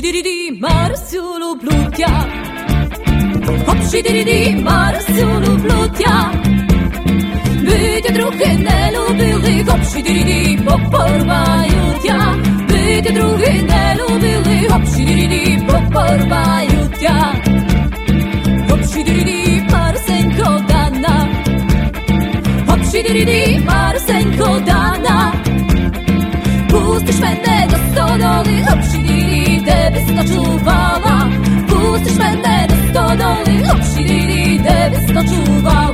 Hopşidiridi marsulu blutya Hopşidiridi marsulu blutya Byte druhy ne lubili Hopşidiridi poporvajú ťa Byte druhy ne lubili Hopšidiri poporvajú ťa Hopšidiri Marsenko Dana Hopšidiri Marsenko Dana Pustiš mene do stodoly Hopšidiri wyskoczyła Pustyż będę do doli Hop, shiriri, wyskoczyła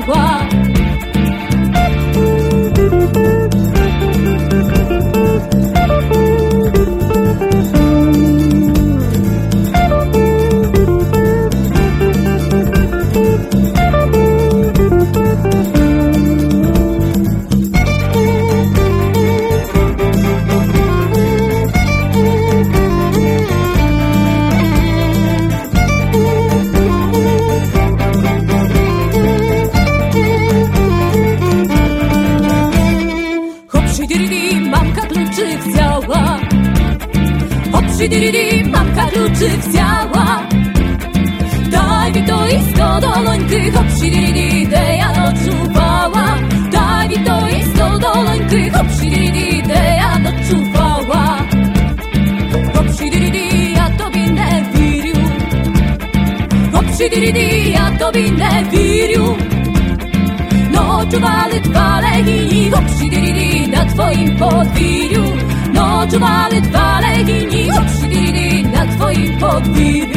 mamka kluczy wzięła Hopsi-diri-di, mamka kluczy wzięła Daj mi to i sto dolońky Hopsi-diri-di, te ja noczuwała Daj mi to i sto dolońky Hopsi-diri-di, te ja noczuwała Hopsi-diri-di, ja tobie nie wiriu Hopsi-diri-di, ja tobie nie wiriu Noczuwali dwa twoim podwiriu oczu mamy dwa legini, okrzyk na twoim podwórku.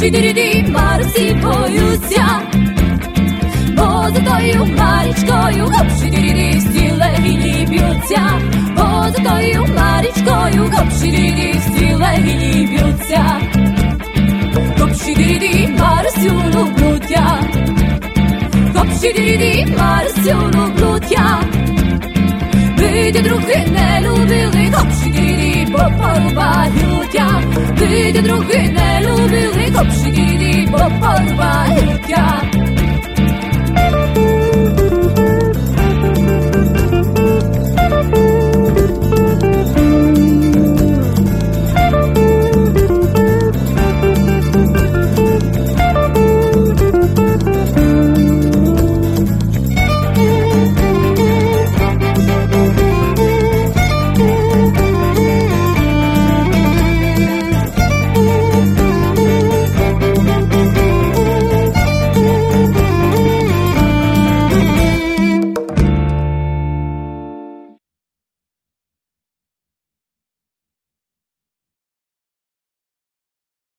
Шидириди хмари всі боються, бо за тою хмарічкою, хоп, шидириди всі легені б'ються, бо за тою хмарічкою, хоп, шидириди всі легені б'ються. Хоп, шидириди Марсю люблють я, хоп, шидириди Марсю люблють я, ви други не любили, хоп, шидириди бо порвають я. Ти други не любили, копші діді, бо